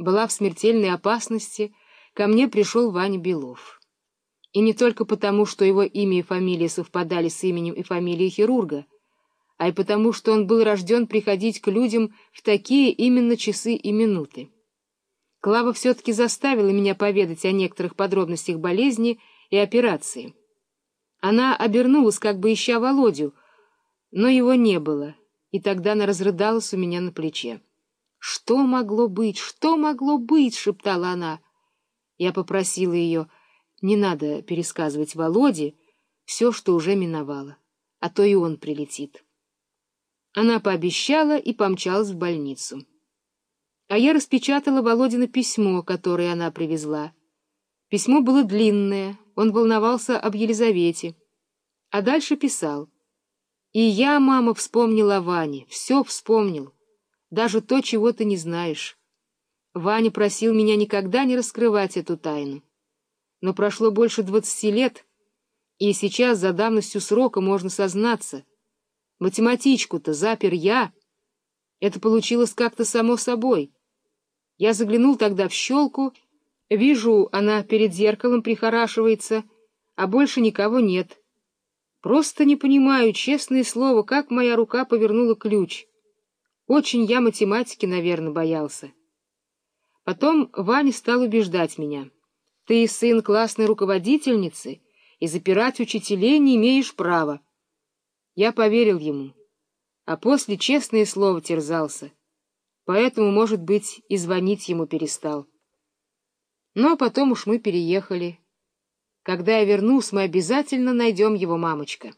была в смертельной опасности, ко мне пришел Ваня Белов. И не только потому, что его имя и фамилия совпадали с именем и фамилией хирурга, а и потому, что он был рожден приходить к людям в такие именно часы и минуты. Клава все-таки заставила меня поведать о некоторых подробностях болезни и операции. Она обернулась, как бы ища Володю, но его не было, и тогда она разрыдалась у меня на плече. «Что могло быть? Что могло быть?» — шептала она. Я попросила ее, не надо пересказывать Володе все, что уже миновало, а то и он прилетит. Она пообещала и помчалась в больницу. А я распечатала Володина письмо, которое она привезла. Письмо было длинное, он волновался об Елизавете. А дальше писал. «И я, мама, вспомнила Ване, все вспомнил» даже то, чего ты не знаешь. Ваня просил меня никогда не раскрывать эту тайну. Но прошло больше двадцати лет, и сейчас за давностью срока можно сознаться. Математичку-то запер я. Это получилось как-то само собой. Я заглянул тогда в щелку, вижу, она перед зеркалом прихорашивается, а больше никого нет. Просто не понимаю, честное слово, как моя рука повернула ключ — очень я математики, наверное, боялся. Потом Ваня стал убеждать меня. Ты сын классной руководительницы, и запирать учителей не имеешь права. Я поверил ему, а после честное слово терзался. Поэтому, может быть, и звонить ему перестал. Но потом уж мы переехали. Когда я вернусь, мы обязательно найдем его мамочка.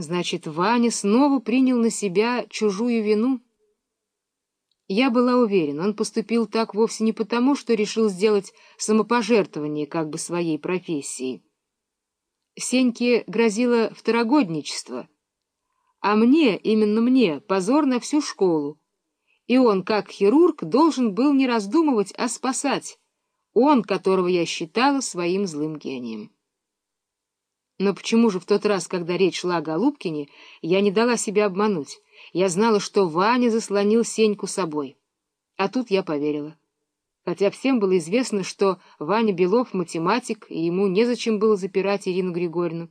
Значит, Ваня снова принял на себя чужую вину? Я была уверена, он поступил так вовсе не потому, что решил сделать самопожертвование как бы своей профессии. Сеньке грозило второгодничество, а мне, именно мне, позор на всю школу. И он, как хирург, должен был не раздумывать, а спасать. Он, которого я считала своим злым гением. Но почему же в тот раз, когда речь шла о Голубкине, я не дала себя обмануть? Я знала, что Ваня заслонил Сеньку собой. А тут я поверила. Хотя всем было известно, что Ваня Белов — математик, и ему незачем было запирать Ирину Григорьевну.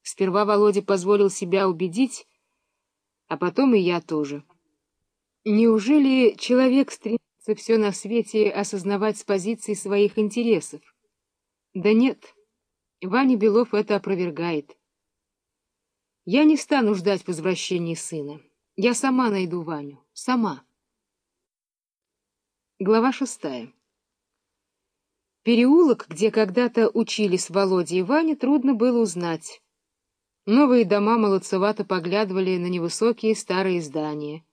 Сперва Володя позволил себя убедить, а потом и я тоже. Неужели человек стремится все на свете осознавать с позиции своих интересов? Да нет. Ваня Белов это опровергает. Я не стану ждать возвращения сына. Я сама найду Ваню. Сама. Глава шестая. Переулок, где когда-то учились Володя и Ваня, трудно было узнать. Новые дома молодцевато поглядывали на невысокие старые здания.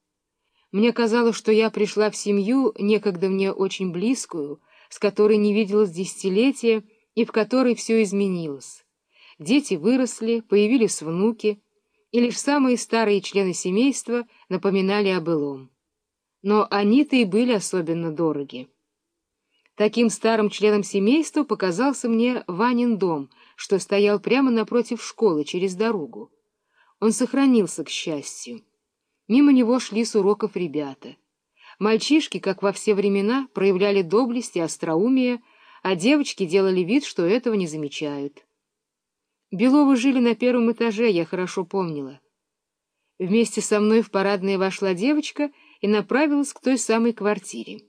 Мне казалось, что я пришла в семью, некогда мне очень близкую, с которой не виделась десятилетия, и в которой все изменилось. Дети выросли, появились внуки, и лишь самые старые члены семейства напоминали о былом. Но они-то и были особенно дороги. Таким старым членом семейства показался мне Ванин дом, что стоял прямо напротив школы, через дорогу. Он сохранился, к счастью. Мимо него шли с уроков ребята. Мальчишки, как во все времена, проявляли доблесть и остроумие, а девочки делали вид, что этого не замечают. Беловы жили на первом этаже, я хорошо помнила. Вместе со мной в парадное вошла девочка и направилась к той самой квартире.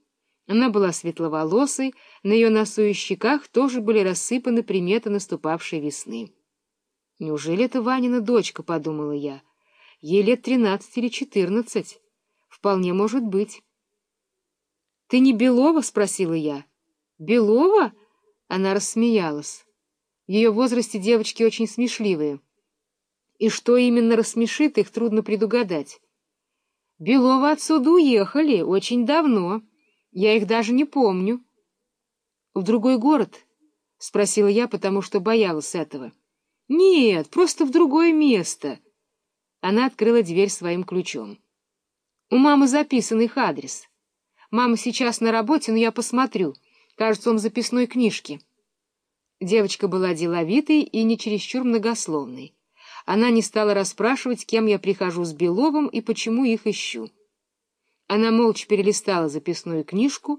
Она была светловолосой, на ее носу и щеках тоже были рассыпаны приметы наступавшей весны. «Неужели это Ванина дочка?» — подумала я. «Ей лет тринадцать или четырнадцать. Вполне может быть». «Ты не Белова?» — спросила я. Белова? Она рассмеялась. В ее возрасте девочки очень смешливые. И что именно рассмешит, их трудно предугадать. Белова отсюда уехали очень давно. Я их даже не помню. — В другой город? — спросила я, потому что боялась этого. — Нет, просто в другое место. Она открыла дверь своим ключом. — У мамы записан их адрес. Мама сейчас на работе, но я посмотрю — Кажется, он в записной книжке. Девочка была деловитой и не чересчур многословной. Она не стала расспрашивать, кем я прихожу с Беловым и почему их ищу. Она молча перелистала записную книжку